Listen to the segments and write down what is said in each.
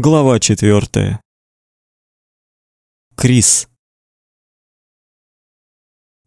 Глава 4. Крис.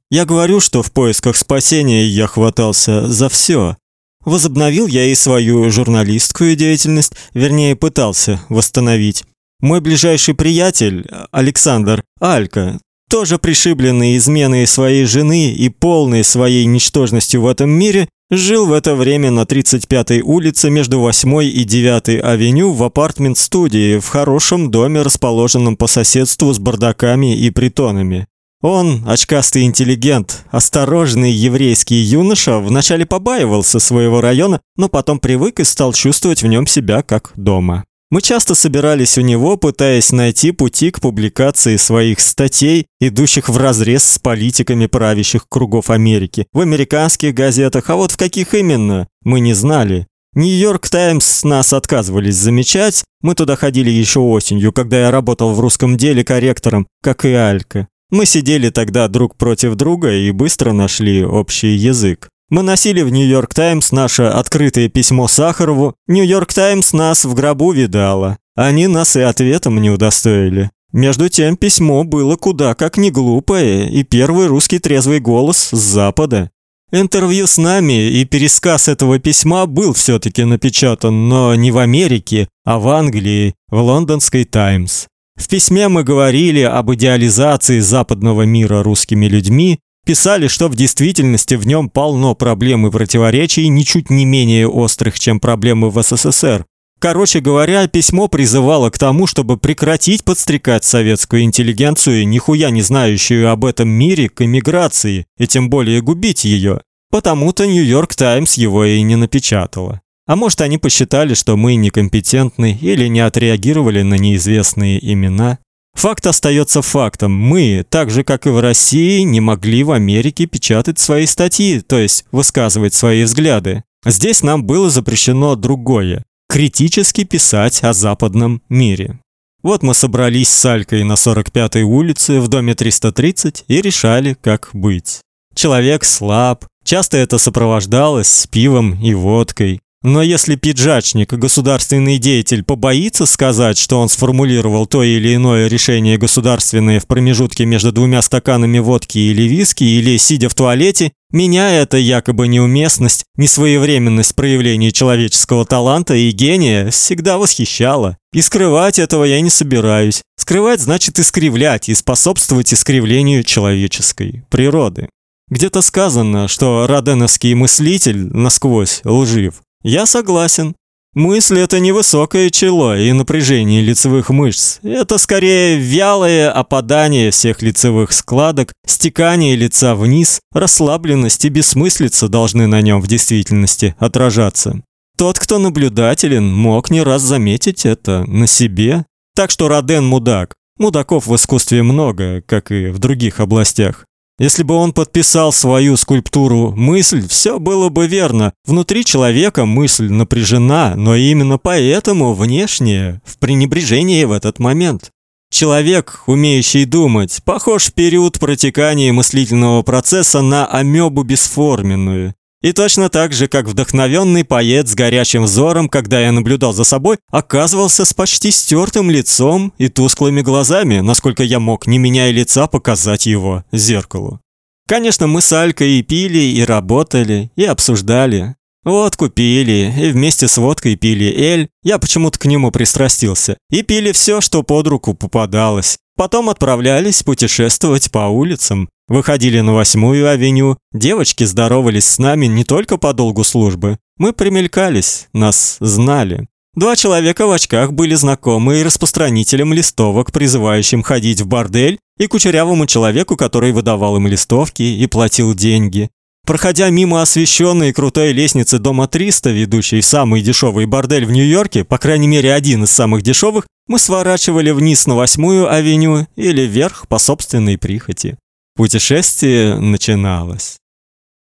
Я говорю, что в поисках спасения я хватался за все. Возобновил я и свою журналистскую деятельность, вернее, пытался восстановить. Мой ближайший приятель, Александр Алька, тоже пришибленный изменой своей жены и полный своей ничтожностью в этом мире, жил в это время на 35-й улице между 8-й и 9-й авеню в апартмент-студии в хорошем доме, расположенном по соседству с бардаками и притонами. Он, очкастый интеллигент, осторожный еврейский юноша, вначале побаивался своего района, но потом привык и стал чувствовать в нем себя как дома. Мы часто собирались у него, пытаясь найти пути к публикации своих статей, идущих вразрез с политиками правящих кругов Америки. В американских газетах, а вот в каких именно, мы не знали. Нью-Йорк Таймс нас отказывались замечать. Мы туда ходили еще осенью, когда я работал в русском деле корректором, как и Алька. Мы сидели тогда друг против друга и быстро нашли общий язык. Мы носили в Нью-Йорк Таймс наше открытое письмо Сахарову. Нью-Йорк Таймс нас в гробу видала. Они нас и ответом не удостоили. Между тем письмо было куда как не глупое, и первый русский трезвый голос с запада. Интервью с нами и пересказ этого письма был все таки напечатан, но не в Америке, а в Англии, в лондонской Таймс. В письме мы говорили об идеализации западного мира русскими людьми Писали, что в действительности в нем полно проблем и противоречий, ничуть не менее острых, чем проблемы в СССР. Короче говоря, письмо призывало к тому, чтобы прекратить подстрекать советскую интеллигенцию, нихуя не знающую об этом мире, к эмиграции, и тем более губить ее. Потому-то Нью-Йорк Таймс его и не напечатала. А может, они посчитали, что мы некомпетентны или не отреагировали на неизвестные имена. Факт остается фактом. Мы, так же как и в России, не могли в Америке печатать свои статьи, то есть высказывать свои взгляды. Здесь нам было запрещено другое критически писать о западном мире. Вот мы собрались с Алькой на 45-й улице в доме 330 и решали, как быть. Человек слаб, часто это сопровождалось с пивом и водкой. Но если пиджачник, государственный деятель, побоится сказать, что он сформулировал то или иное решение государственное в промежутке между двумя стаканами водки или виски, или сидя в туалете, меня эта якобы неуместность, несвоевременность проявления человеческого таланта и гения всегда восхищала. И скрывать этого я не собираюсь. Скрывать значит искривлять и способствовать искривлению человеческой природы. Где-то сказано, что роденовский мыслитель насквозь лжив. Я согласен. Мысль это не высокое чело и напряжение лицевых мышц. Это скорее вялое опадание всех лицевых складок, стекание лица вниз, расслабленность и бессмыслица должны на нем в действительности отражаться. Тот, кто наблюдателен, мог не раз заметить это на себе. Так что Роден мудак. Мудаков в искусстве много, как и в других областях. Если бы он подписал свою скульптуру мысль, все было бы верно. Внутри человека мысль напряжена, но именно поэтому внешне в пренебрежении в этот момент. Человек, умеющий думать, похож в период протекания мыслительного процесса на амебу бесформенную. И точно так же, как вдохновенный поэт с горячим взором, когда я наблюдал за собой, оказывался с почти стертым лицом и тусклыми глазами, насколько я мог, не меняя лица, показать его зеркалу. Конечно, мы с Алькой и пили, и работали, и обсуждали. Водку пили, и вместе с водкой пили эль, я почему-то к нему пристрастился, и пили все, что под руку попадалось. Потом отправлялись путешествовать по улицам, Выходили на восьмую авеню, девочки здоровались с нами не только по долгу службы. Мы примелькались, нас знали. Два человека в очках были знакомы и распространителям листовок, призывающим ходить в бордель, и кучерявому человеку, который выдавал им листовки и платил деньги. Проходя мимо освещенной крутой лестницы дома 300, ведущей в самый дешевый бордель в Нью-Йорке, по крайней мере, один из самых дешевых, мы сворачивали вниз на восьмую авеню или вверх по собственной прихоти. Путешествие начиналось.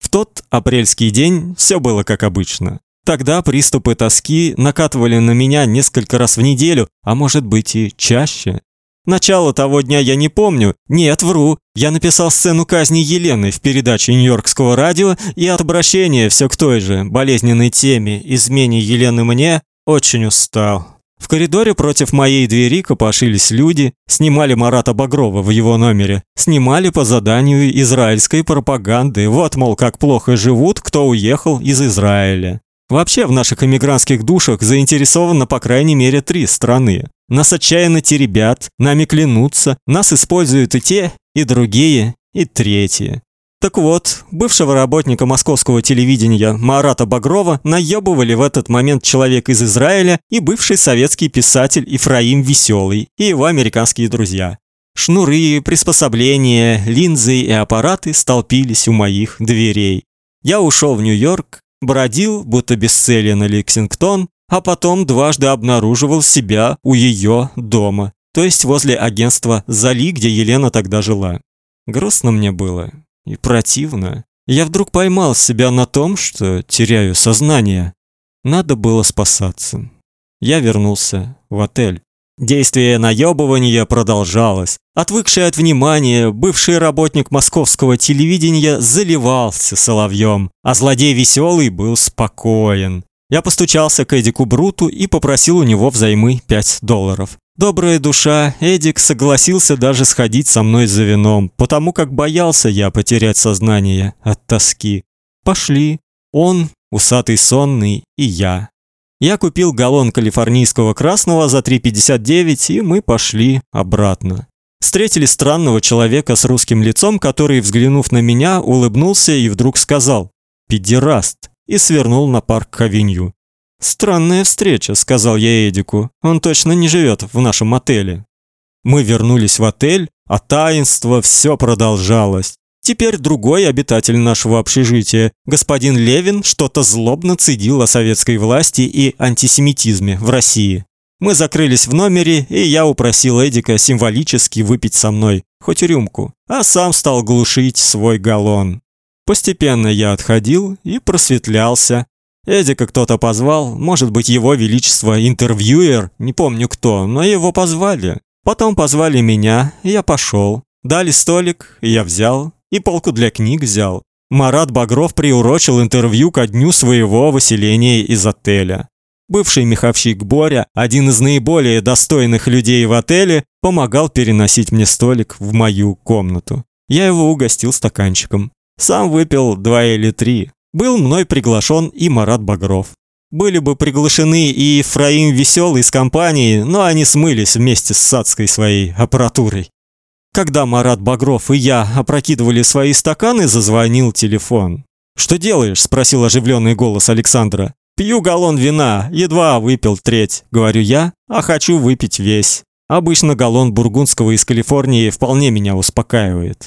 В тот апрельский день все было как обычно. Тогда приступы тоски накатывали на меня несколько раз в неделю, а может быть и чаще. Начало того дня я не помню. Нет, вру. Я написал сцену казни Елены в передаче Нью-Йоркского радио, и от обращения все к той же болезненной теме измене Елены мне очень устал. В коридоре против моей двери копошились люди, снимали Марата Багрова в его номере, снимали по заданию израильской пропаганды. Вот мол, как плохо живут, кто уехал из Израиля. Вообще в наших эмигрантских душах заинтересовано по крайней мере три страны. Нас отчаянно теребят, нами клянутся, нас используют и те, и другие, и третьи. Так вот, бывшего работника московского телевидения Марата Багрова наебывали в этот момент человек из Израиля и бывший советский писатель Ифраим Веселый и его американские друзья. Шнуры, приспособления, линзы и аппараты столпились у моих дверей. Я ушел в Нью-Йорк, бродил, будто на Лексингтон, а потом дважды обнаруживал себя у ее дома, то есть возле агентства Зали, где Елена тогда жила. Грустно мне было и противно. Я вдруг поймал себя на том, что теряю сознание. Надо было спасаться. Я вернулся в отель. Действие наебывания продолжалось. Отвыкший от внимания, бывший работник московского телевидения заливался соловьем, а злодей веселый был спокоен. Я постучался к Эдику Бруту и попросил у него взаймы 5 долларов. Добрая душа, Эдик согласился даже сходить со мной за вином, потому как боялся я потерять сознание от тоски. Пошли. Он, усатый сонный, и я. Я купил галлон калифорнийского красного за 3.59, и мы пошли обратно. Встретили странного человека с русским лицом, который, взглянув на меня, улыбнулся и вдруг сказал «Педераст» и свернул на парк-авеню. Странная встреча, сказал я Эдику. Он точно не живет в нашем отеле. Мы вернулись в отель, а таинство все продолжалось. Теперь другой обитатель нашего общежития, господин Левин, что-то злобно цедил о советской власти и антисемитизме в России. Мы закрылись в номере, и я упросил Эдика символически выпить со мной хоть рюмку, а сам стал глушить свой галлон. Постепенно я отходил и просветлялся, Эдика кто-то позвал, может быть, его величество интервьюер, не помню кто, но его позвали. Потом позвали меня, я пошел. Дали столик, я взял, и полку для книг взял. Марат Багров приурочил интервью ко дню своего выселения из отеля. Бывший меховщик Боря, один из наиболее достойных людей в отеле, помогал переносить мне столик в мою комнату. Я его угостил стаканчиком. Сам выпил два или три. Был мной приглашен и Марат Багров. Были бы приглашены и Ефраим Веселый с компанией, но они смылись вместе с садской своей аппаратурой. Когда Марат Багров и я опрокидывали свои стаканы, зазвонил телефон. «Что делаешь?» – спросил оживленный голос Александра. «Пью галлон вина, едва выпил треть», – говорю я, а хочу выпить весь. Обычно галлон бургундского из Калифорнии вполне меня успокаивает.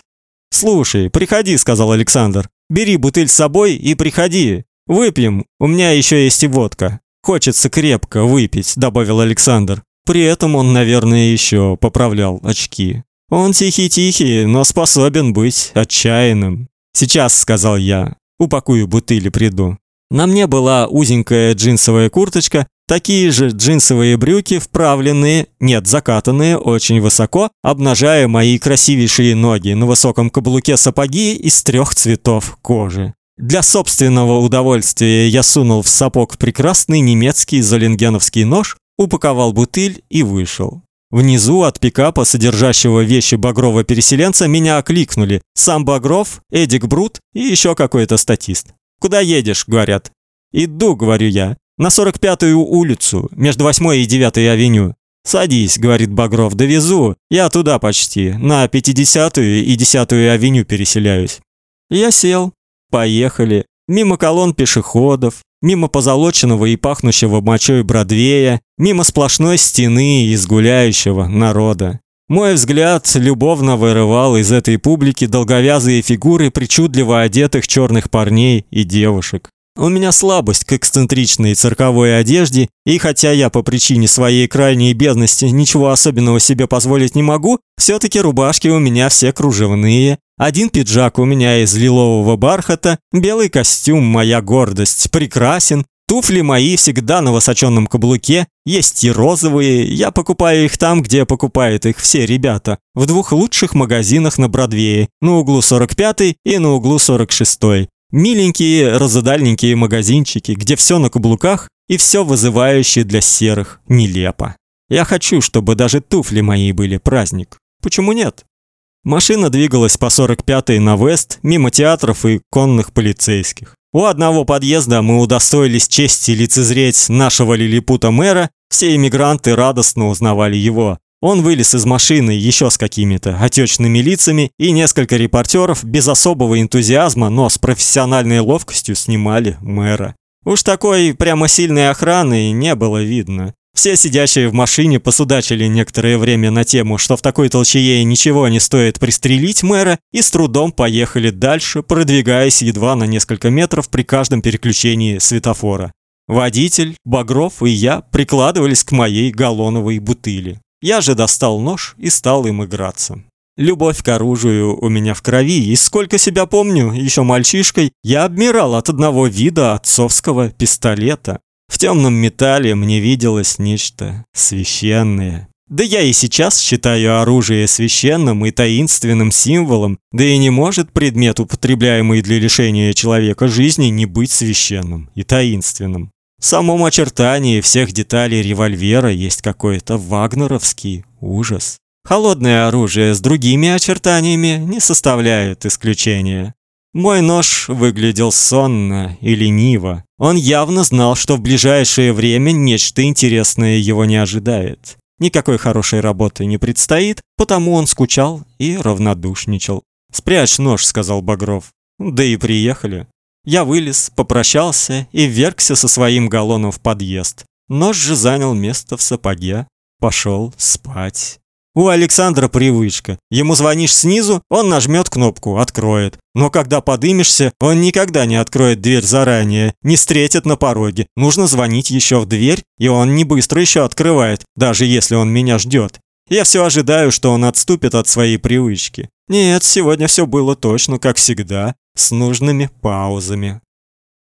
«Слушай, приходи», – сказал Александр. Бери бутыль с собой и приходи. Выпьем. У меня еще есть и водка. Хочется крепко выпить, добавил Александр. При этом он, наверное, еще поправлял очки. Он тихий-тихий, но способен быть отчаянным. Сейчас, сказал я. Упакую бутыль и приду. На мне была узенькая джинсовая курточка, такие же джинсовые брюки, вправленные, нет, закатанные очень высоко, обнажая мои красивейшие ноги, на высоком каблуке сапоги из трех цветов кожи. Для собственного удовольствия я сунул в сапог прекрасный немецкий золенгеновский нож, упаковал бутыль и вышел. Внизу от пикапа, содержащего вещи Багрова переселенца, меня окликнули. Сам Багров, Эдик Брут и еще какой-то статист. Куда едешь, говорят. Иду, говорю я, на 45-ю улицу, между 8 и 9 авеню. Садись, говорит Багров, довезу. Я туда почти, на 50-ю и 10-ю авеню переселяюсь. Я сел. Поехали. Мимо колонн пешеходов, мимо позолоченного и пахнущего мочой Бродвея, мимо сплошной стены из гуляющего народа. Мой взгляд любовно вырывал из этой публики долговязые фигуры причудливо одетых черных парней и девушек. У меня слабость к эксцентричной цирковой одежде, и хотя я по причине своей крайней бедности ничего особенного себе позволить не могу, все таки рубашки у меня все кружевные. Один пиджак у меня из лилового бархата, белый костюм моя гордость, прекрасен, Туфли мои всегда на высоченном каблуке, есть и розовые, я покупаю их там, где покупают их все ребята, в двух лучших магазинах на Бродвее, на углу 45 и на углу 46. Миленькие, разодальненькие магазинчики, где все на каблуках, И все вызывающее для серых нелепо. Я хочу, чтобы даже туфли мои были праздник. Почему нет? Машина двигалась по 45-й на Вест, мимо театров и конных полицейских. У одного подъезда мы удостоились чести лицезреть нашего лилипута мэра, все эмигранты радостно узнавали его. Он вылез из машины еще с какими-то отечными лицами, и несколько репортеров без особого энтузиазма, но с профессиональной ловкостью снимали мэра. Уж такой прямо сильной охраны не было видно. Все сидящие в машине посудачили некоторое время на тему, что в такой толчее ничего не стоит пристрелить мэра, и с трудом поехали дальше, продвигаясь едва на несколько метров при каждом переключении светофора. Водитель, Багров и я прикладывались к моей галлоновой бутыли. Я же достал нож и стал им играться. Любовь к оружию у меня в крови, и сколько себя помню, еще мальчишкой, я обмирал от одного вида отцовского пистолета. В темном металле мне виделось нечто священное. Да я и сейчас считаю оружие священным и таинственным символом, да и не может предмет, употребляемый для лишения человека жизни, не быть священным и таинственным. В самом очертании всех деталей револьвера есть какой-то вагнеровский ужас. Холодное оружие с другими очертаниями не составляет исключения. Мой нож выглядел сонно и лениво. Он явно знал, что в ближайшее время нечто интересное его не ожидает. Никакой хорошей работы не предстоит, потому он скучал и равнодушничал. «Спрячь нож», — сказал Багров. «Да и приехали». Я вылез, попрощался и ввергся со своим галлоном в подъезд. Нож же занял место в сапоге. Пошел спать. У Александра привычка. Ему звонишь снизу, он нажмет кнопку, откроет. Но когда подымешься, он никогда не откроет дверь заранее, не встретит на пороге. Нужно звонить еще в дверь, и он не быстро еще открывает, даже если он меня ждет. Я все ожидаю, что он отступит от своей привычки. Нет, сегодня все было точно как всегда с нужными паузами.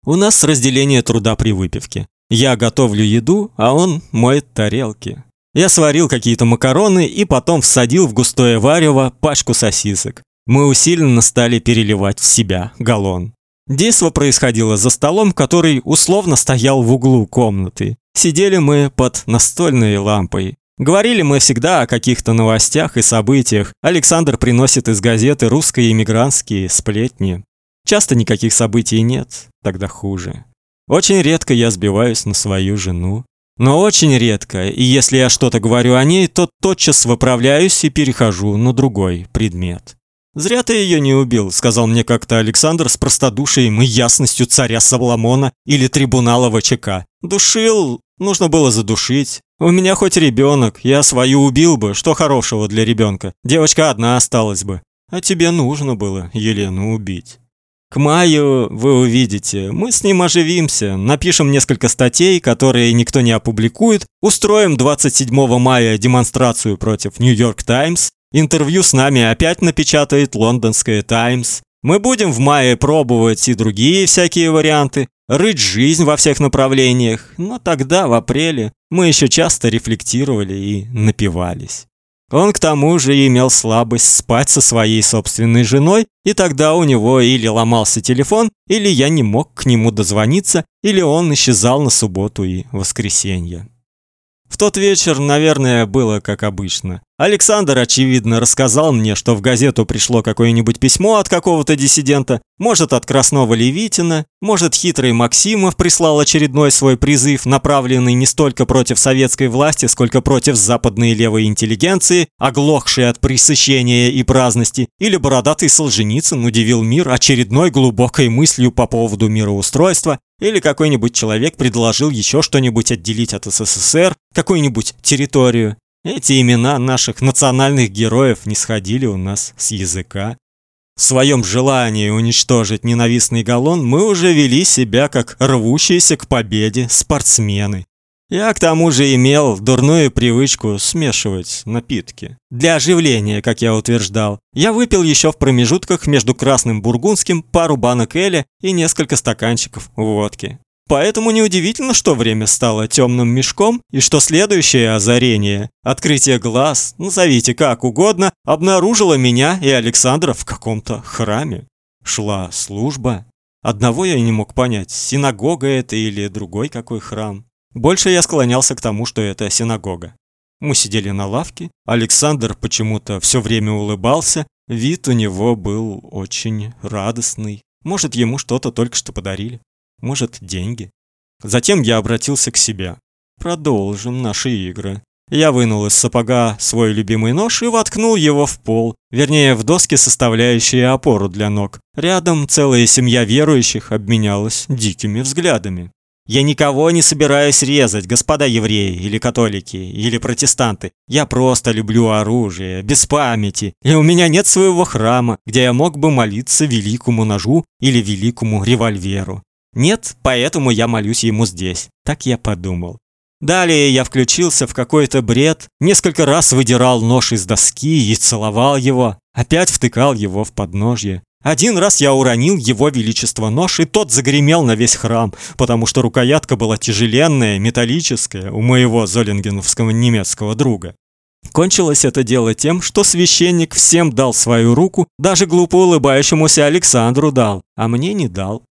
У нас разделение труда при выпивке. Я готовлю еду, а он моет тарелки. Я сварил какие-то макароны и потом всадил в густое варево пачку сосисок. Мы усиленно стали переливать в себя галлон. Действо происходило за столом, который условно стоял в углу комнаты. Сидели мы под настольной лампой. Говорили мы всегда о каких-то новостях и событиях. Александр приносит из газеты русские эмигрантские сплетни. Часто никаких событий нет, тогда хуже. Очень редко я сбиваюсь на свою жену. Но очень редко, и если я что-то говорю о ней, то тотчас выправляюсь и перехожу на другой предмет. «Зря ты ее не убил», — сказал мне как-то Александр с простодушием и ясностью царя Савламона или трибунала ВЧК. «Душил, нужно было задушить. У меня хоть ребенок, я свою убил бы, что хорошего для ребенка. Девочка одна осталась бы. А тебе нужно было Елену убить». К маю вы увидите, мы с ним оживимся, напишем несколько статей, которые никто не опубликует, устроим 27 мая демонстрацию против Нью-Йорк Таймс, интервью с нами опять напечатает лондонская Таймс. Мы будем в мае пробовать и другие всякие варианты, рыть жизнь во всех направлениях, но тогда, в апреле, мы еще часто рефлектировали и напивались. Он к тому же имел слабость спать со своей собственной женой, и тогда у него или ломался телефон, или я не мог к нему дозвониться, или он исчезал на субботу и воскресенье. В тот вечер, наверное, было как обычно. Александр, очевидно, рассказал мне, что в газету пришло какое-нибудь письмо от какого-то диссидента, может, от Красного Левитина, может, хитрый Максимов прислал очередной свой призыв, направленный не столько против советской власти, сколько против западной левой интеллигенции, оглохшей от пресыщения и праздности, или бородатый Солженицын удивил мир очередной глубокой мыслью по поводу мироустройства, или какой-нибудь человек предложил еще что-нибудь отделить от СССР, какую-нибудь территорию. Эти имена наших национальных героев не сходили у нас с языка. В своем желании уничтожить ненавистный галлон мы уже вели себя как рвущиеся к победе спортсмены. Я к тому же имел дурную привычку смешивать напитки. Для оживления, как я утверждал. Я выпил еще в промежутках между красным бургундским пару банок эля и несколько стаканчиков водки. Поэтому неудивительно, что время стало темным мешком, и что следующее озарение, открытие глаз, назовите как угодно, обнаружило меня и Александра в каком-то храме. Шла служба. Одного я не мог понять, синагога это или другой какой храм. Больше я склонялся к тому, что это синагога. Мы сидели на лавке, Александр почему-то все время улыбался, вид у него был очень радостный. Может, ему что-то только что подарили, может, деньги. Затем я обратился к себе. Продолжим наши игры. Я вынул из сапога свой любимый нож и воткнул его в пол, вернее, в доски, составляющие опору для ног. Рядом целая семья верующих обменялась дикими взглядами. Я никого не собираюсь резать, господа евреи или католики или протестанты. Я просто люблю оружие, без памяти. И у меня нет своего храма, где я мог бы молиться великому ножу или великому револьверу. Нет, поэтому я молюсь ему здесь. Так я подумал. Далее я включился в какой-то бред, несколько раз выдирал нож из доски и целовал его, опять втыкал его в подножье. Один раз я уронил его величество нож, и тот загремел на весь храм, потому что рукоятка была тяжеленная, металлическая, у моего золингеновского немецкого друга. Кончилось это дело тем, что священник всем дал свою руку, даже глупо улыбающемуся Александру дал, а мне не дал.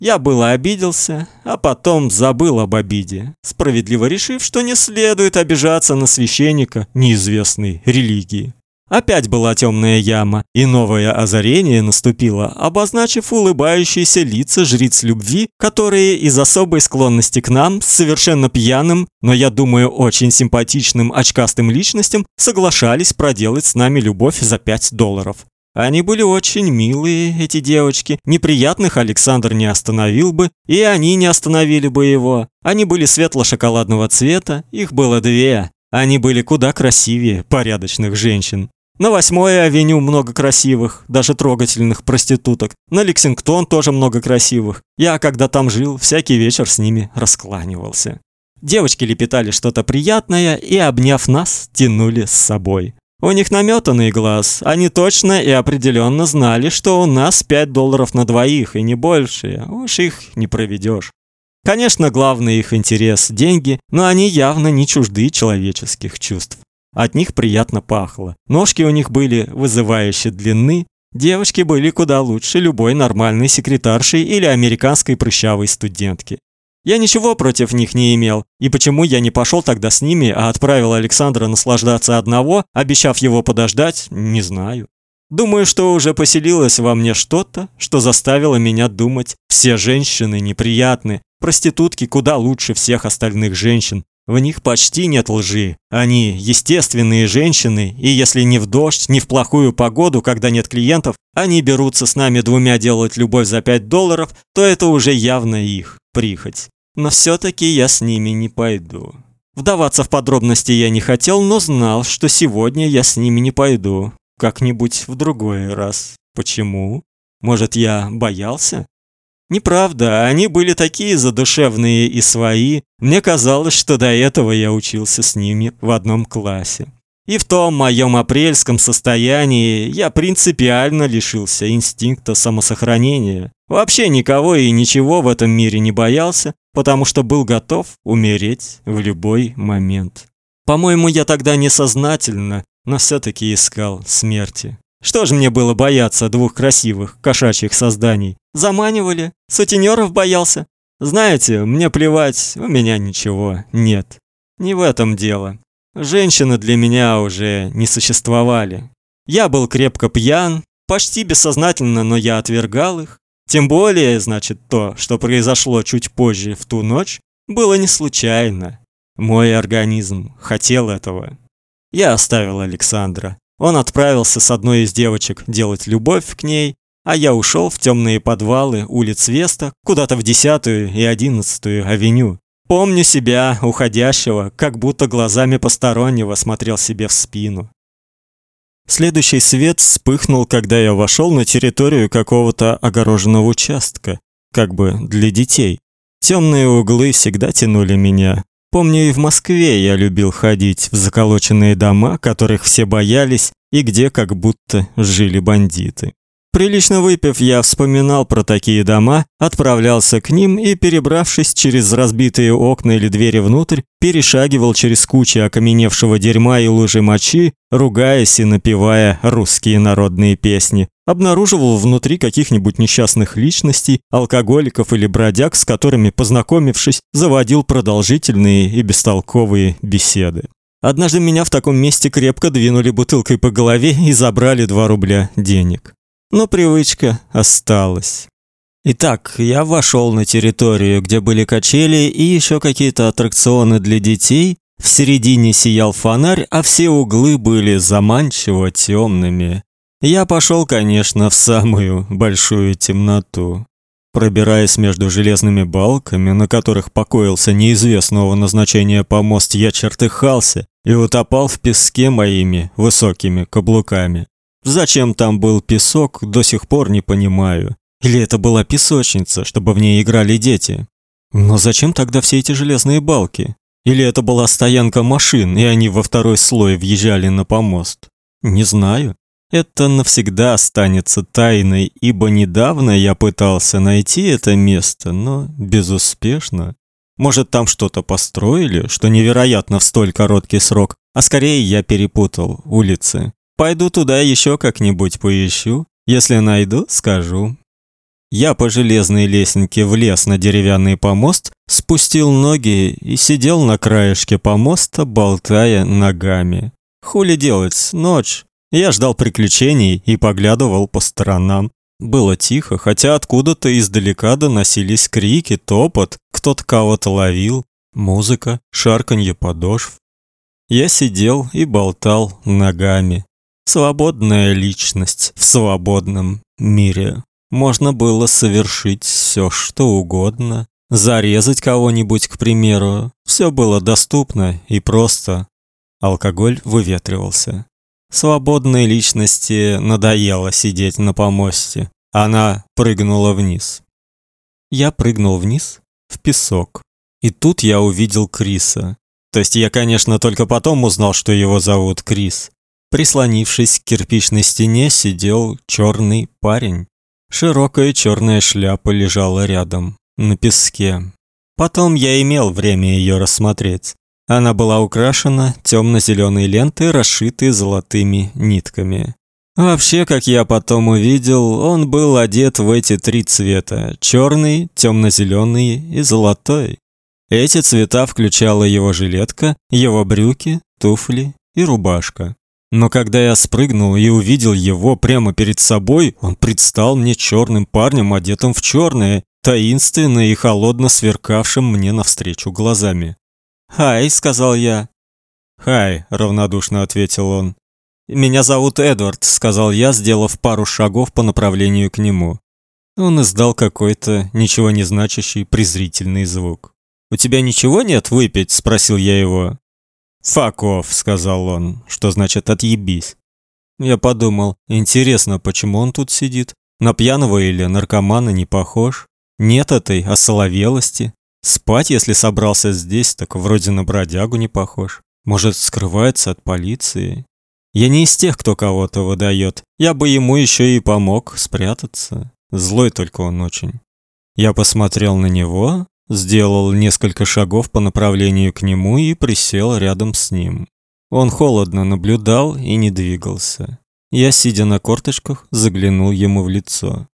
Я было обиделся, а потом забыл об обиде, справедливо решив, что не следует обижаться на священника неизвестной религии. Опять была темная яма, и новое озарение наступило, обозначив улыбающиеся лица жриц любви, которые из особой склонности к нам, совершенно пьяным, но я думаю, очень симпатичным очкастым личностям, соглашались проделать с нами любовь за 5 долларов. Они были очень милые, эти девочки. Неприятных Александр не остановил бы, и они не остановили бы его. Они были светло-шоколадного цвета, их было две. Они были куда красивее порядочных женщин. На Восьмой авеню много красивых, даже трогательных проституток. На Лексингтон тоже много красивых. Я, когда там жил, всякий вечер с ними раскланивался. Девочки лепетали что-то приятное и, обняв нас, тянули с собой. У них наметанный глаз. Они точно и определенно знали, что у нас 5 долларов на двоих и не больше. Уж их не проведешь. Конечно, главный их интерес деньги, но они явно не чужды человеческих чувств. От них приятно пахло. Ножки у них были вызывающе длинны. Девочки были куда лучше любой нормальной секретарши или американской прыщавой студентки. Я ничего против них не имел, и почему я не пошел тогда с ними, а отправил Александра наслаждаться одного, обещав его подождать, не знаю. Думаю, что уже поселилось во мне что-то, что заставило меня думать, все женщины неприятны, проститутки куда лучше всех остальных женщин. В них почти нет лжи. Они естественные женщины, и если не в дождь, не в плохую погоду, когда нет клиентов, они берутся с нами двумя делать любовь за 5 долларов, то это уже явно их прихоть. Но все-таки я с ними не пойду. Вдаваться в подробности я не хотел, но знал, что сегодня я с ними не пойду. Как-нибудь в другой раз. Почему? Может, я боялся? Неправда, они были такие задушевные и свои. Мне казалось, что до этого я учился с ними в одном классе. И в том моем апрельском состоянии я принципиально лишился инстинкта самосохранения. Вообще никого и ничего в этом мире не боялся, потому что был готов умереть в любой момент. По-моему, я тогда несознательно, но все таки искал смерти. Что же мне было бояться двух красивых кошачьих созданий? Заманивали, сутенеров боялся. Знаете, мне плевать, у меня ничего нет. Не в этом дело. Женщины для меня уже не существовали. Я был крепко пьян, почти бессознательно, но я отвергал их. Тем более, значит, то, что произошло чуть позже в ту ночь, было не случайно. Мой организм хотел этого. Я оставил Александра. Он отправился с одной из девочек делать любовь к ней, а я ушел в темные подвалы улиц Веста, куда-то в 10-ю и 11-ю авеню. Помню себя, уходящего, как будто глазами постороннего смотрел себе в спину. Следующий свет вспыхнул, когда я вошел на территорию какого-то огороженного участка, как бы для детей. Темные углы всегда тянули меня. Помню, и в Москве я любил ходить в заколоченные дома, которых все боялись, и где как будто жили бандиты. Прилично выпив, я вспоминал про такие дома, отправлялся к ним и, перебравшись через разбитые окна или двери внутрь, перешагивал через кучи окаменевшего дерьма и лужи мочи, ругаясь и напевая русские народные песни. обнаруживал внутри каких-нибудь несчастных личностей, алкоголиков или бродяг, с которыми, познакомившись, заводил продолжительные и бестолковые беседы. Однажды меня в таком месте крепко двинули бутылкой по голове и забрали 2 рубля денег. Но привычка осталась. Итак, я вошел на территорию, где были качели и еще какие-то аттракционы для детей. В середине сиял фонарь, а все углы были заманчиво темными. Я пошел, конечно, в самую большую темноту. Пробираясь между железными балками, на которых покоился неизвестного назначения помост, я чертыхался и утопал в песке моими высокими каблуками. Зачем там был песок, до сих пор не понимаю. Или это была песочница, чтобы в ней играли дети? Но зачем тогда все эти железные балки? Или это была стоянка машин, и они во второй слой въезжали на помост? Не знаю. Это навсегда останется тайной, ибо недавно я пытался найти это место, но безуспешно. Может, там что-то построили, что невероятно в столь короткий срок, а скорее я перепутал улицы. Пойду туда еще как-нибудь поищу. Если найду, скажу. Я по железной лесенке влез на деревянный помост, спустил ноги и сидел на краешке помоста, болтая ногами. Хули делать, ночь. Я ждал приключений и поглядывал по сторонам. Было тихо, хотя откуда-то издалека доносились крики, топот, кто-то кого-то ловил, музыка, шарканье подошв. Я сидел и болтал ногами. Свободная личность в свободном мире. Можно было совершить все, что угодно, зарезать кого-нибудь, к примеру. Все было доступно и просто. Алкоголь выветривался. Свободной личности надоело сидеть на помосте. Она прыгнула вниз. Я прыгнул вниз в песок. И тут я увидел Криса. То есть я, конечно, только потом узнал, что его зовут Крис. Прислонившись к кирпичной стене, сидел черный парень. Широкая черная шляпа лежала рядом, на песке. Потом я имел время ее рассмотреть. Она была украшена темно-зеленой лентой, расшитой золотыми нитками. Вообще, как я потом увидел, он был одет в эти три цвета: черный, темно-зеленый и золотой. Эти цвета включала его жилетка, его брюки, туфли и рубашка. Но когда я спрыгнул и увидел его прямо перед собой, он предстал мне черным парнем, одетым в черное, таинственно и холодно сверкавшим мне навстречу глазами. "Хай", сказал я. "Хай", равнодушно ответил он. "Меня зовут Эдвард", сказал я, сделав пару шагов по направлению к нему. Он издал какой-то ничего не значащий презрительный звук. "У тебя ничего нет выпить?" спросил я его. «Факов», — сказал он, что значит «отъебись». Я подумал, интересно, почему он тут сидит? На пьяного или наркомана не похож? Нет этой осоловелости. Спать, если собрался здесь, так вроде на бродягу не похож. Может, скрывается от полиции? Я не из тех, кто кого-то выдает. Я бы ему еще и помог спрятаться. Злой только он очень. Я посмотрел на него, сделал несколько шагов по направлению к нему и присел рядом с ним. Он холодно наблюдал и не двигался. Я, сидя на корточках, заглянул ему в лицо.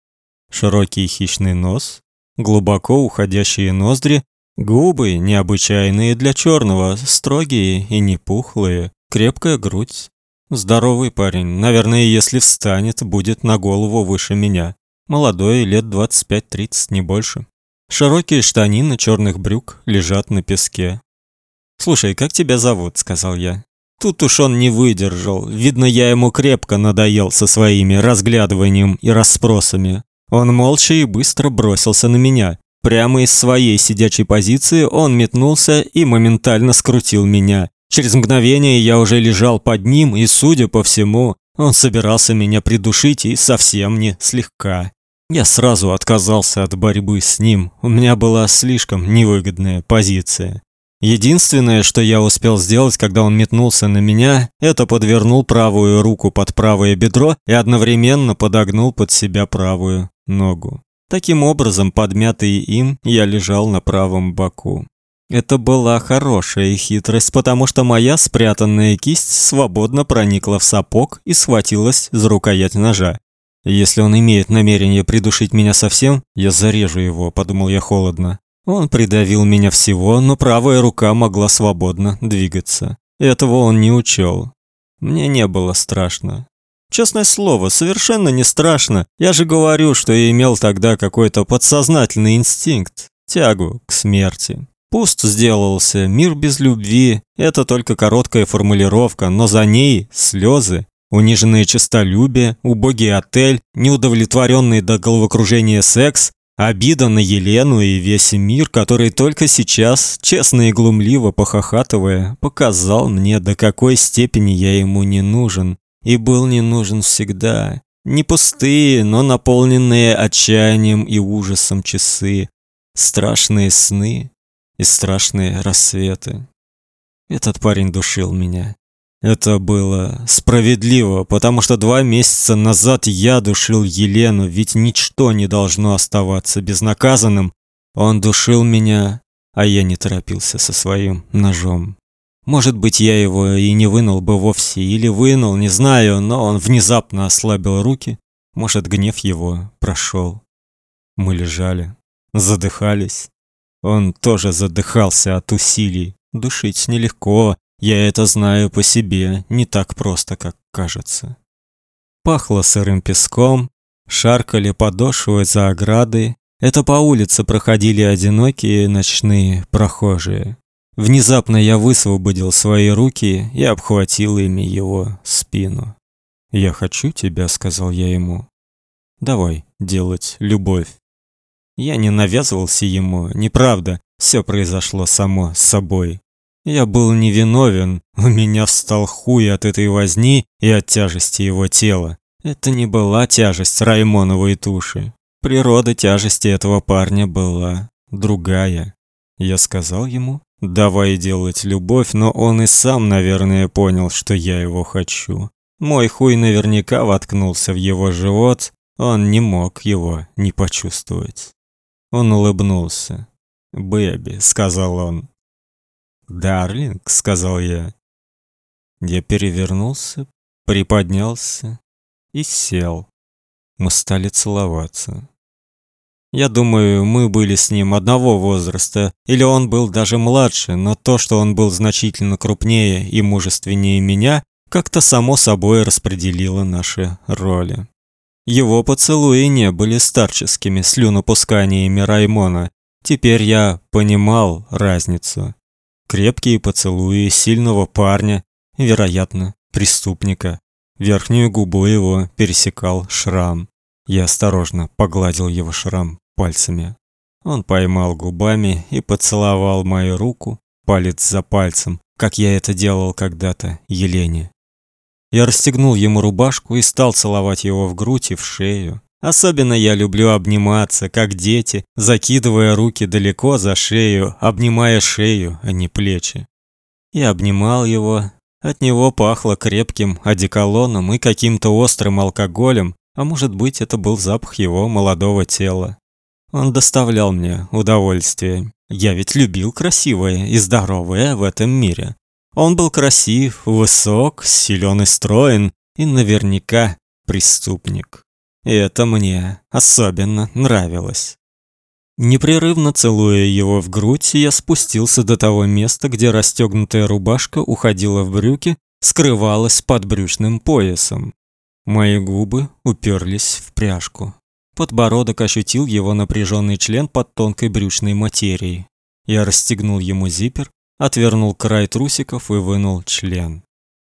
Широкий хищный нос, глубоко уходящие ноздри, губы необычайные для черного, строгие и не пухлые, крепкая грудь. Здоровый парень, наверное, если встанет, будет на голову выше меня. Молодой, лет 25-30, не больше. Широкие штанины черных брюк лежат на песке. «Слушай, как тебя зовут?» – сказал я. Тут уж он не выдержал. Видно, я ему крепко надоел со своими разглядыванием и расспросами. Он молча и быстро бросился на меня. Прямо из своей сидячей позиции он метнулся и моментально скрутил меня. Через мгновение я уже лежал под ним, и, судя по всему, он собирался меня придушить и совсем не слегка. Я сразу отказался от борьбы с ним. У меня была слишком невыгодная позиция. Единственное, что я успел сделать, когда он метнулся на меня, это подвернул правую руку под правое бедро и одновременно подогнул под себя правую ногу. Таким образом, подмятый им, я лежал на правом боку. Это была хорошая хитрость, потому что моя спрятанная кисть свободно проникла в сапог и схватилась за рукоять ножа. Если он имеет намерение придушить меня совсем, я зарежу его, подумал я холодно. Он придавил меня всего, но правая рука могла свободно двигаться. Этого он не учел. Мне не было страшно. Честное слово, совершенно не страшно. Я же говорю, что я имел тогда какой-то подсознательный инстинкт, тягу к смерти. Пуст сделался, мир без любви это только короткая формулировка, но за ней слезы, униженное честолюбие, убогий отель, неудовлетворенный до головокружения секс, обида на Елену и весь мир, который только сейчас, честно и глумливо похохатывая, показал мне, до какой степени я ему не нужен и был не нужен всегда. Не пустые, но наполненные отчаянием и ужасом часы, страшные сны и страшные рассветы. Этот парень душил меня. Это было справедливо, потому что два месяца назад я душил Елену, ведь ничто не должно оставаться безнаказанным. Он душил меня, а я не торопился со своим ножом. Может быть, я его и не вынул бы вовсе, или вынул, не знаю, но он внезапно ослабил руки. Может, гнев его прошел. Мы лежали, задыхались. Он тоже задыхался от усилий. Душить нелегко, я это знаю по себе, не так просто, как кажется. Пахло сырым песком, шаркали подошвы за оградой. Это по улице проходили одинокие ночные прохожие. Внезапно я высвободил свои руки и обхватил ими его спину. "Я хочу тебя", сказал я ему. "Давай делать любовь". Я не навязывался ему, неправда. Все произошло само собой. Я был невиновен. У меня встал хуй от этой возни и от тяжести его тела. Это не была тяжесть Раймоновой туши. Природа тяжести этого парня была другая. Я сказал ему: Давай делать любовь, но он и сам, наверное, понял, что я его хочу. Мой хуй наверняка воткнулся в его живот, он не мог его не почувствовать. Он улыбнулся. "Бэби", сказал он. "Дарлинг", сказал я. Я перевернулся, приподнялся и сел. Мы стали целоваться. Я думаю, мы были с ним одного возраста, или он был даже младше, но то, что он был значительно крупнее и мужественнее меня, как-то само собой распределило наши роли. Его поцелуи не были старческими слюнопусканиями Раймона. Теперь я понимал разницу. Крепкие поцелуи сильного парня, вероятно, преступника. Верхнюю губу его пересекал шрам. Я осторожно погладил его шрам пальцами. Он поймал губами и поцеловал мою руку, палец за пальцем, как я это делал когда-то Елене. Я расстегнул ему рубашку и стал целовать его в грудь и в шею. Особенно я люблю обниматься, как дети, закидывая руки далеко за шею, обнимая шею, а не плечи. Я обнимал его. От него пахло крепким одеколоном и каким-то острым алкоголем, а может быть, это был запах его молодого тела. Он доставлял мне удовольствие. Я ведь любил красивое и здоровое в этом мире. Он был красив, высок, силен и строен, и наверняка преступник. И это мне особенно нравилось. Непрерывно целуя его в грудь, я спустился до того места, где расстегнутая рубашка уходила в брюки, скрывалась под брючным поясом. Мои губы уперлись в пряжку. Подбородок ощутил его напряженный член под тонкой брючной материей. Я расстегнул ему зиппер, отвернул край трусиков и вынул член.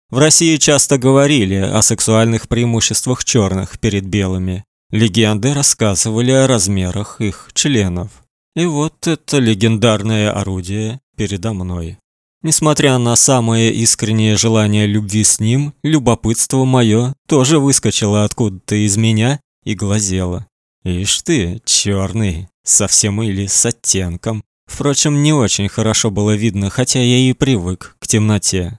В России часто говорили о сексуальных преимуществах черных перед белыми. Легенды рассказывали о размерах их членов. И вот это легендарное орудие передо мной. Несмотря на самое искреннее желание любви с ним, любопытство мое тоже выскочило откуда-то из меня и глазела. Ишь ты, черный, совсем или с оттенком. Впрочем, не очень хорошо было видно, хотя я и привык к темноте.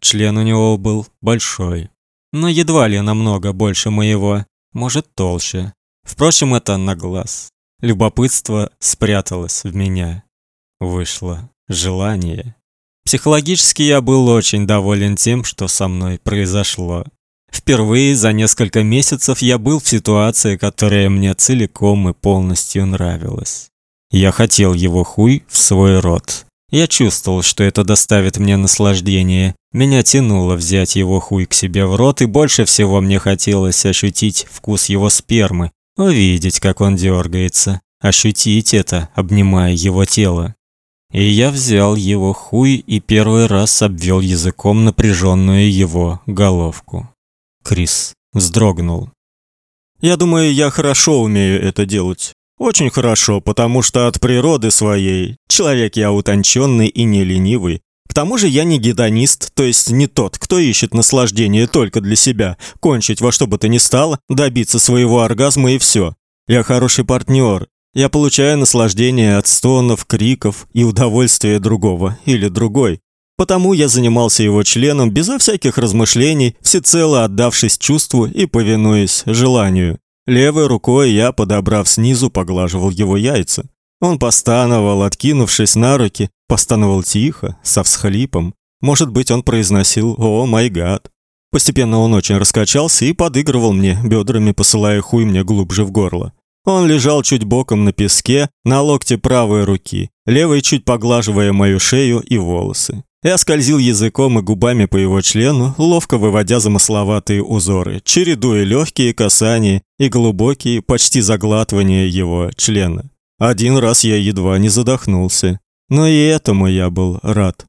Член у него был большой, но едва ли намного больше моего, может, толще. Впрочем, это на глаз. Любопытство спряталось в меня. Вышло желание. Психологически я был очень доволен тем, что со мной произошло. Впервые за несколько месяцев я был в ситуации, которая мне целиком и полностью нравилась. Я хотел его хуй в свой рот. Я чувствовал, что это доставит мне наслаждение. Меня тянуло взять его хуй к себе в рот, и больше всего мне хотелось ощутить вкус его спермы, увидеть, как он дергается, ощутить это, обнимая его тело. И я взял его хуй и первый раз обвел языком напряженную его головку. Крис вздрогнул. Я думаю, я хорошо умею это делать. Очень хорошо, потому что от природы своей человек я утонченный и не ленивый. К тому же я не гедонист, то есть не тот, кто ищет наслаждение только для себя, кончить во что бы то ни стало, добиться своего оргазма и все. Я хороший партнер. Я получаю наслаждение от стонов, криков и удовольствия другого или другой. Потому я занимался его членом безо всяких размышлений, всецело отдавшись чувству и повинуясь желанию. Левой рукой я, подобрав снизу, поглаживал его яйца. Он постановал, откинувшись на руки, постановал тихо, со всхлипом. Может быть, он произносил «О, май гад». Постепенно он очень раскачался и подыгрывал мне, бедрами посылая хуй мне глубже в горло. Он лежал чуть боком на песке, на локте правой руки, левой чуть поглаживая мою шею и волосы. Я скользил языком и губами по его члену, ловко выводя замысловатые узоры, чередуя легкие касания и глубокие, почти заглатывания его члена. Один раз я едва не задохнулся, но и этому я был рад.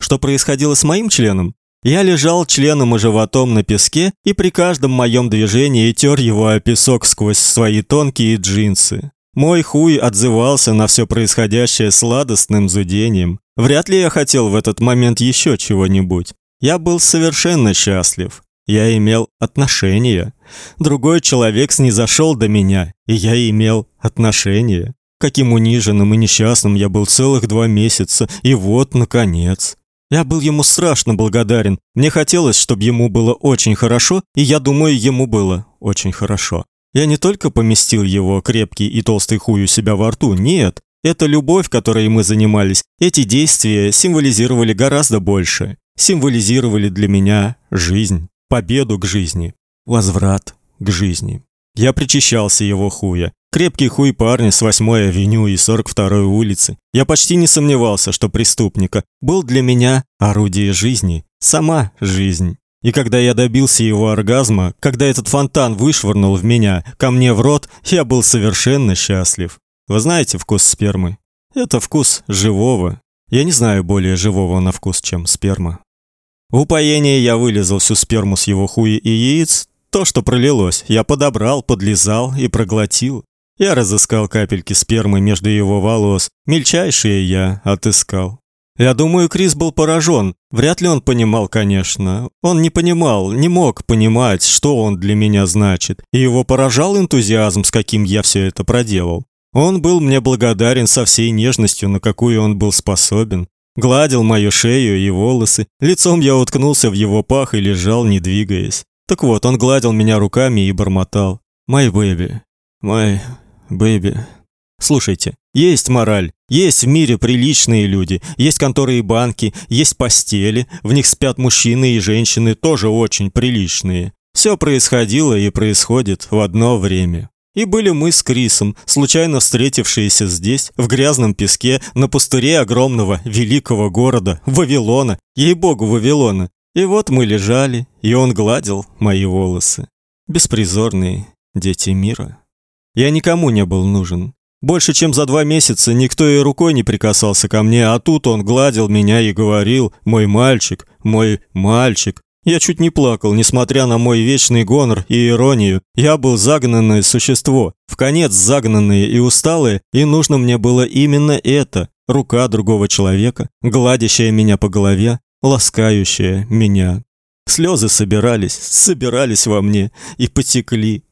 Что происходило с моим членом? Я лежал членом и животом на песке и при каждом моем движении тер его о песок сквозь свои тонкие джинсы. Мой хуй отзывался на все происходящее сладостным зудением. Вряд ли я хотел в этот момент еще чего-нибудь. Я был совершенно счастлив. Я имел отношения. Другой человек снизошел до меня, и я имел отношения. Каким униженным и несчастным я был целых два месяца, и вот наконец. Я был ему страшно благодарен. Мне хотелось, чтобы ему было очень хорошо, и я думаю, ему было очень хорошо. Я не только поместил его крепкий и толстый хуй у себя во рту, нет. Эта любовь, которой мы занимались, эти действия символизировали гораздо больше. Символизировали для меня жизнь, победу к жизни, возврат к жизни. Я причащался его хуя. Крепкий хуй парня с 8-й авеню и 42-й улицы. Я почти не сомневался, что преступника был для меня орудие жизни, сама жизнь. И когда я добился его оргазма, когда этот фонтан вышвырнул в меня, ко мне в рот, я был совершенно счастлив. Вы знаете вкус спермы? Это вкус живого. Я не знаю более живого на вкус, чем сперма. В упоении я вылезал всю сперму с его хуя и яиц. То, что пролилось, я подобрал, подлизал и проглотил. Я разыскал капельки спермы между его волос. Мельчайшие я отыскал. Я думаю, Крис был поражен. Вряд ли он понимал, конечно. Он не понимал, не мог понимать, что он для меня значит. И его поражал энтузиазм, с каким я все это проделал. Он был мне благодарен со всей нежностью, на какую он был способен. Гладил мою шею и волосы. Лицом я уткнулся в его пах и лежал, не двигаясь. Так вот, он гладил меня руками и бормотал: "My baby, my baby". Слушайте, есть мораль, есть в мире приличные люди, есть конторы и банки, есть постели, в них спят мужчины и женщины тоже очень приличные. Все происходило и происходит в одно время. И были мы с Крисом, случайно встретившиеся здесь, в грязном песке, на пустыре огромного великого города Вавилона, ей-богу, Вавилона. И вот мы лежали, и он гладил мои волосы. Беспризорные дети мира. Я никому не был нужен. Больше чем за два месяца никто и рукой не прикасался ко мне, а тут он гладил меня и говорил: "Мой мальчик, мой мальчик". Я чуть не плакал, несмотря на мой вечный гонор и иронию. Я был загнанное существо, в конец загнанное и усталое, и нужно мне было именно это: рука другого человека, гладящая меня по голове, ласкающая меня. Слезы собирались, собирались во мне и потекли,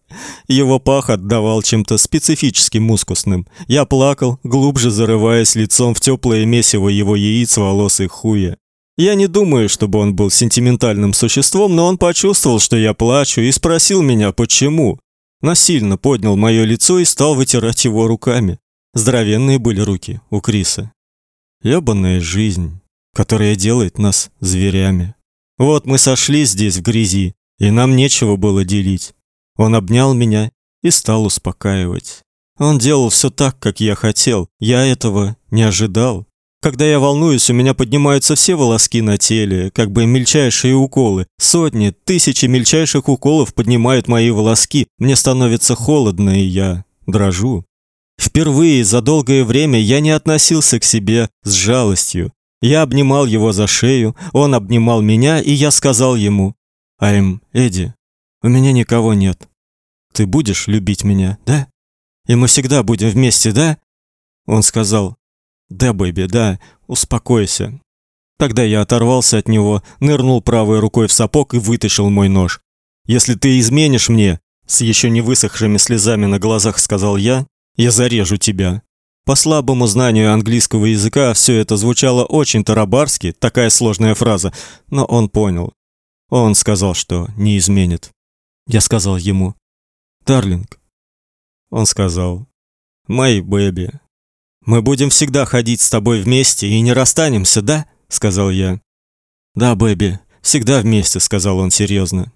его пах отдавал чем-то специфическим мускусным. Я плакал, глубже зарываясь лицом в теплое месиво его яиц, волос и хуя. Я не думаю, чтобы он был сентиментальным существом, но он почувствовал, что я плачу, и спросил меня, почему. Насильно поднял мое лицо и стал вытирать его руками. Здоровенные были руки у Криса. Ёбаная жизнь, которая делает нас зверями. Вот мы сошли здесь в грязи, и нам нечего было делить. Он обнял меня и стал успокаивать. Он делал все так, как я хотел. Я этого не ожидал. Когда я волнуюсь, у меня поднимаются все волоски на теле, как бы мельчайшие уколы. Сотни, тысячи мельчайших уколов поднимают мои волоски. Мне становится холодно, и я дрожу. Впервые за долгое время я не относился к себе с жалостью. Я обнимал его за шею, он обнимал меня, и я сказал ему: "Айм, Эдди, у меня никого нет. Ты будешь любить меня, да? И мы всегда будем вместе, да?" Он сказал: "Да, бэби, да, успокойся". Тогда я оторвался от него, нырнул правой рукой в сапог и вытащил мой нож. "Если ты изменишь мне", с еще не высохшими слезами на глазах сказал я, "я зарежу тебя". По слабому знанию английского языка все это звучало очень тарабарски, такая сложная фраза, но он понял. Он сказал, что не изменит. Я сказал ему: "Дарлинг". Он сказал: "Май бэби. Мы будем всегда ходить с тобой вместе и не расстанемся, да?" сказал я. "Да, бэби, всегда вместе", сказал он серьезно.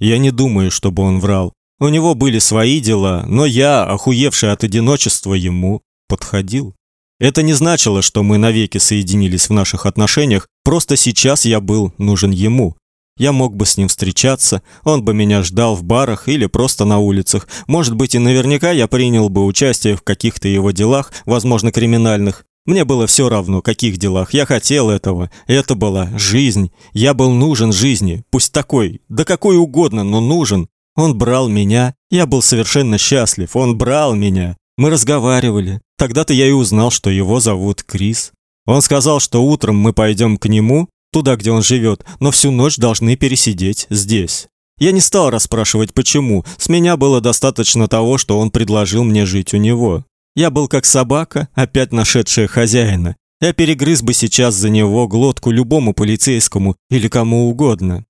Я не думаю, чтобы он врал. У него были свои дела, но я, охуевший от одиночества, ему подходил. Это не значило, что мы навеки соединились в наших отношениях, просто сейчас я был нужен ему. Я мог бы с ним встречаться, он бы меня ждал в барах или просто на улицах. Может быть, и наверняка я принял бы участие в каких-то его делах, возможно, криминальных. Мне было все равно, каких делах. Я хотел этого. Это была жизнь. Я был нужен жизни, пусть такой, да какой угодно, но нужен. Он брал меня. Я был совершенно счастлив. Он брал меня. Мы разговаривали. Тогда-то я и узнал, что его зовут Крис. Он сказал, что утром мы пойдем к нему, туда, где он живет, но всю ночь должны пересидеть здесь. Я не стал расспрашивать почему. С меня было достаточно того, что он предложил мне жить у него. Я был как собака, опять нашедшая хозяина. Я перегрыз бы сейчас за него глотку любому полицейскому или кому угодно.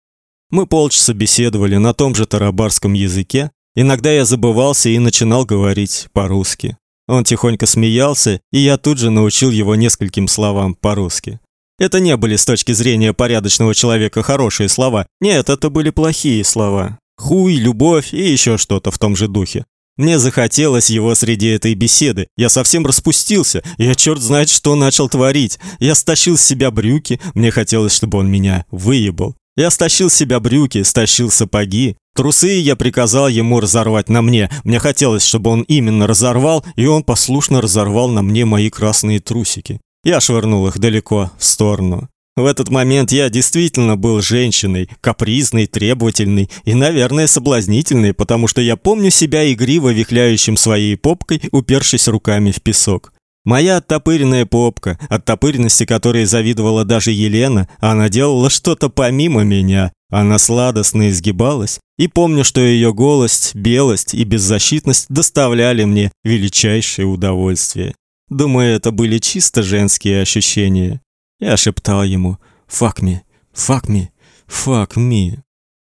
Мы полчаса беседовали на том же тарабарском языке, Иногда я забывался и начинал говорить по-русски. Он тихонько смеялся, и я тут же научил его нескольким словам по-русски. Это не были с точки зрения порядочного человека хорошие слова. Нет, это были плохие слова. Хуй, любовь и еще что-то в том же духе. Мне захотелось его среди этой беседы. Я совсем распустился. Я черт знает, что начал творить. Я стащил с себя брюки. Мне хотелось, чтобы он меня выебал. Я стащил с себя брюки, стащил сапоги. Трусы я приказал ему разорвать на мне. Мне хотелось, чтобы он именно разорвал, и он послушно разорвал на мне мои красные трусики. Я швырнул их далеко в сторону. В этот момент я действительно был женщиной, капризной, требовательной и, наверное, соблазнительной, потому что я помню себя игриво вихляющим своей попкой, упершись руками в песок. Моя оттопыренная попка, оттопыренности которой завидовала даже Елена, она делала что-то помимо меня. Она сладостно изгибалась, и помню, что ее голость, белость и беззащитность доставляли мне величайшее удовольствие. Думаю, это были чисто женские ощущения. Я шептал ему «Fuck me, fuck me, fuck me».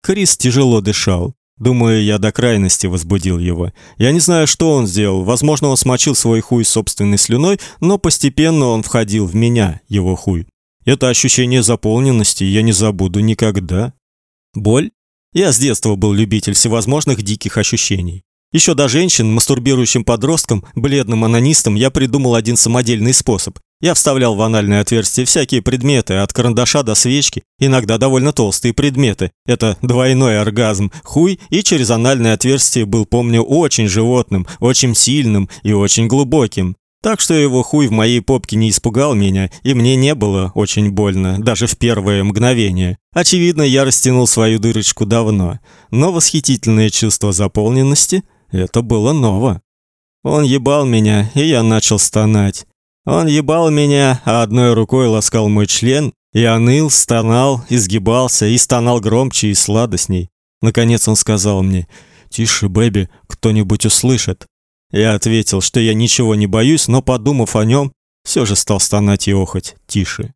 Крис тяжело дышал. Думаю, я до крайности возбудил его. Я не знаю, что он сделал. Возможно, он смочил свой хуй собственной слюной, но постепенно он входил в меня, его хуй. Это ощущение заполненности я не забуду никогда. Боль? Я с детства был любитель всевозможных диких ощущений. Еще до женщин, мастурбирующим подросткам, бледным анонистам я придумал один самодельный способ. Я вставлял в анальное отверстие всякие предметы, от карандаша до свечки, иногда довольно толстые предметы. Это двойной оргазм. Хуй и через анальное отверстие был, помню, очень животным, очень сильным и очень глубоким. Так что его хуй в моей попке не испугал меня, и мне не было очень больно, даже в первое мгновение. Очевидно, я растянул свою дырочку давно, но восхитительное чувство заполненности это было ново. Он ебал меня, и я начал стонать. Он ебал меня, а одной рукой ласкал мой член, я ныл, стонал, изгибался и стонал громче и сладостней. Наконец он сказал мне: "Тише, бэби, кто-нибудь услышит". Я ответил, что я ничего не боюсь, но подумав о нем, все же стал стонать и охоть тише.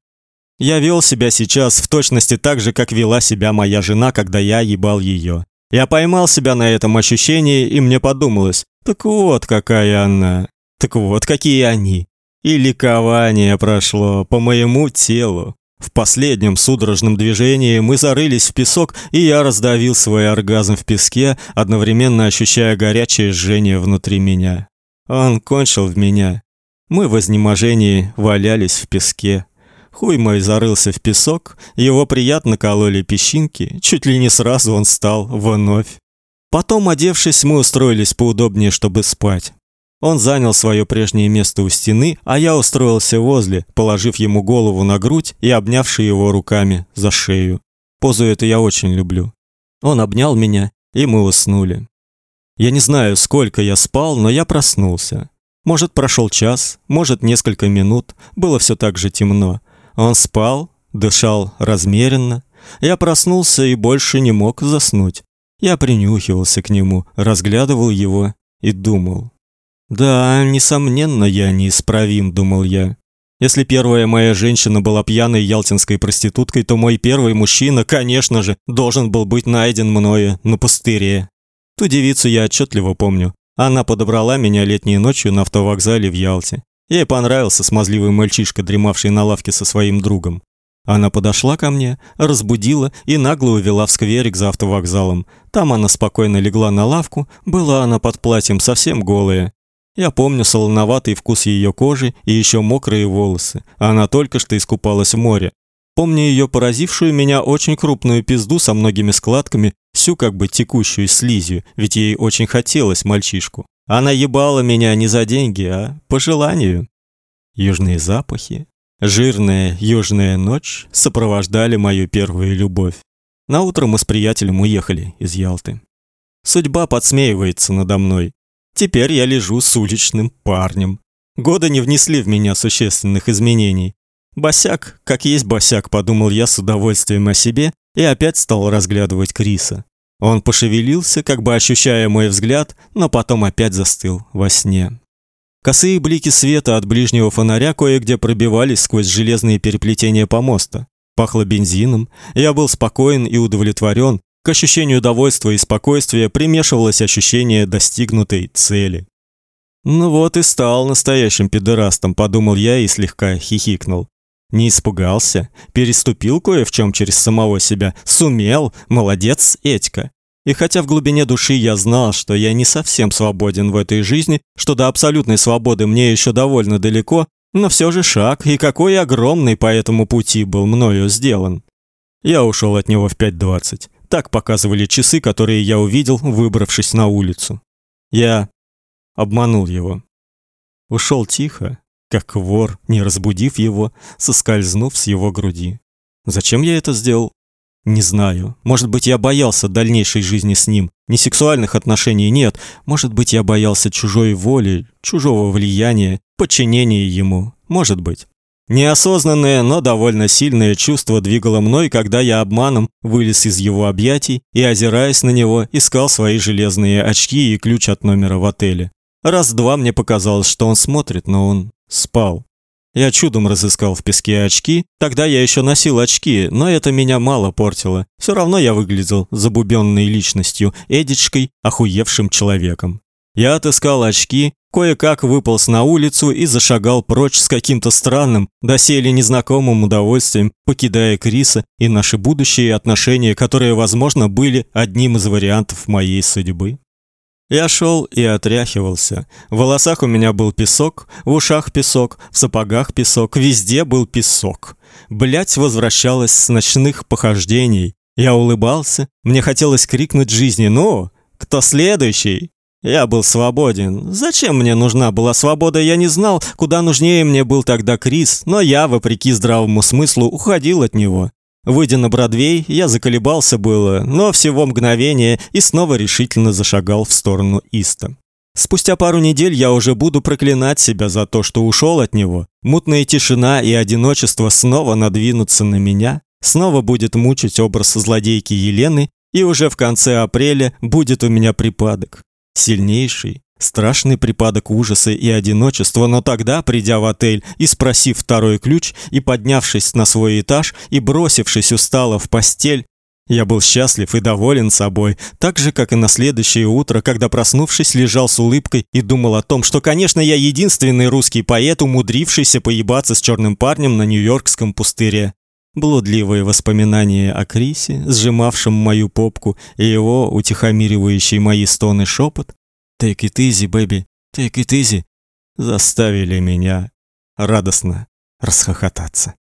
Я вел себя сейчас в точности так же, как вела себя моя жена, когда я ебал ее. Я поймал себя на этом ощущении, и мне подумалось: так вот какая она. Так вот какие они. И ликование прошло по моему телу. В последнем судорожном движении мы зарылись в песок, и я раздавил свой оргазм в песке, одновременно ощущая горячее жжение внутри меня. Он кончил в меня. Мы в изнеможении валялись в песке. Хуй мой зарылся в песок, его приятно кололи песчинки, чуть ли не сразу он стал вновь. Потом, одевшись, мы устроились поудобнее, чтобы спать. Он занял свое прежнее место у стены, а я устроился возле, положив ему голову на грудь и обнявши его руками за шею. Позу эту я очень люблю. Он обнял меня, и мы уснули. Я не знаю, сколько я спал, но я проснулся. Может, прошел час, может, несколько минут. Было все так же темно. Он спал, дышал размеренно. Я проснулся и больше не мог заснуть. Я принюхивался к нему, разглядывал его и думал: да, несомненно, я неисправим, думал я. Если первая моя женщина была пьяной ялтинской проституткой, то мой первый мужчина, конечно же, должен был быть найден мною на пустыре. Ту девицу я отчетливо помню. Она подобрала меня летней ночью на автовокзале в Ялте. Ей понравился смазливый мальчишка, дремавший на лавке со своим другом. Она подошла ко мне, разбудила и нагло увела в скверик за автовокзалом. Там она спокойно легла на лавку, была она под платьем совсем голая. Я помню солоноватый вкус ее кожи и еще мокрые волосы. Она только что искупалась в море. Помню ее поразившую меня очень крупную пизду со многими складками, всю как бы текущую слизью, ведь ей очень хотелось мальчишку. Она ебала меня не за деньги, а по желанию. Южные запахи, жирная южная ночь сопровождали мою первую любовь. На утро мы с приятелем уехали из Ялты. Судьба подсмеивается надо мной. Теперь я лежу с уличным парнем. Годы не внесли в меня существенных изменений. Босяк, как есть босяк, подумал я с удовольствием о себе и опять стал разглядывать Криса. Он пошевелился, как бы ощущая мой взгляд, но потом опять застыл во сне. Косые блики света от ближнего фонаря кое-где пробивались сквозь железные переплетения помоста. Пахло бензином. Я был спокоен и удовлетворен, к ощущению довольства и спокойствия примешивалось ощущение достигнутой цели. Ну вот и стал настоящим педерастом, подумал я и слегка хихикнул. Не испугался, переступил кое в чем через самого себя, сумел, молодец, Этька. И хотя в глубине души я знал, что я не совсем свободен в этой жизни, что до абсолютной свободы мне еще довольно далеко, но все же шаг, и какой огромный по этому пути был мною сделан. Я ушел от него в 5:20. Так показывали часы, которые я увидел, выбравшись на улицу. Я обманул его. Ушел тихо, как вор, не разбудив его, соскользнув с его груди. Зачем я это сделал? Не знаю. Может быть, я боялся дальнейшей жизни с ним. Не сексуальных отношений нет. Может быть, я боялся чужой воли, чужого влияния, подчинения ему. Может быть. Неосознанное, но довольно сильное чувство двигало мной, когда я обманом вылез из его объятий и, озираясь на него, искал свои железные очки и ключ от номера в отеле. Раз-два мне показалось, что он смотрит, но он спал. Я чудом разыскал в песке очки. Тогда я еще носил очки, но это меня мало портило. Все равно я выглядел забубенной личностью, эдичкой, охуевшим человеком. Я отыскал очки, кое-как выполз на улицу и зашагал прочь с каким-то странным, доселе незнакомым удовольствием, покидая Криса и наши будущие отношения, которые, возможно, были одним из вариантов моей судьбы. Я шел и отряхивался. В волосах у меня был песок, в ушах песок, в сапогах песок, везде был песок. Блять возвращалась с ночных похождений. Я улыбался, мне хотелось крикнуть жизни: "Ну, кто следующий?" Я был свободен. Зачем мне нужна была свобода, я не знал. Куда нужнее мне был тогда Крис, но я, вопреки здравому смыслу, уходил от него. Выйдя на Бродвей, я заколебался было, но всего мгновение и снова решительно зашагал в сторону Иста. Спустя пару недель я уже буду проклинать себя за то, что ушел от него. Мутная тишина и одиночество снова надвинутся на меня. Снова будет мучить образ злодейки Елены, и уже в конце апреля будет у меня припадок. Сильнейший, страшный припадок ужаса и одиночества, но тогда, придя в отель и спросив второй ключ, и поднявшись на свой этаж, и бросившись устало в постель, я был счастлив и доволен собой, так же, как и на следующее утро, когда, проснувшись, лежал с улыбкой и думал о том, что, конечно, я единственный русский поэт, умудрившийся поебаться с черным парнем на Нью-Йоркском пустыре. Блудливые воспоминания о Крисе, сжимавшем мою попку, и его утихомиривающий мои стоны шепот «Take it easy, baby, take it easy» заставили меня радостно расхохотаться.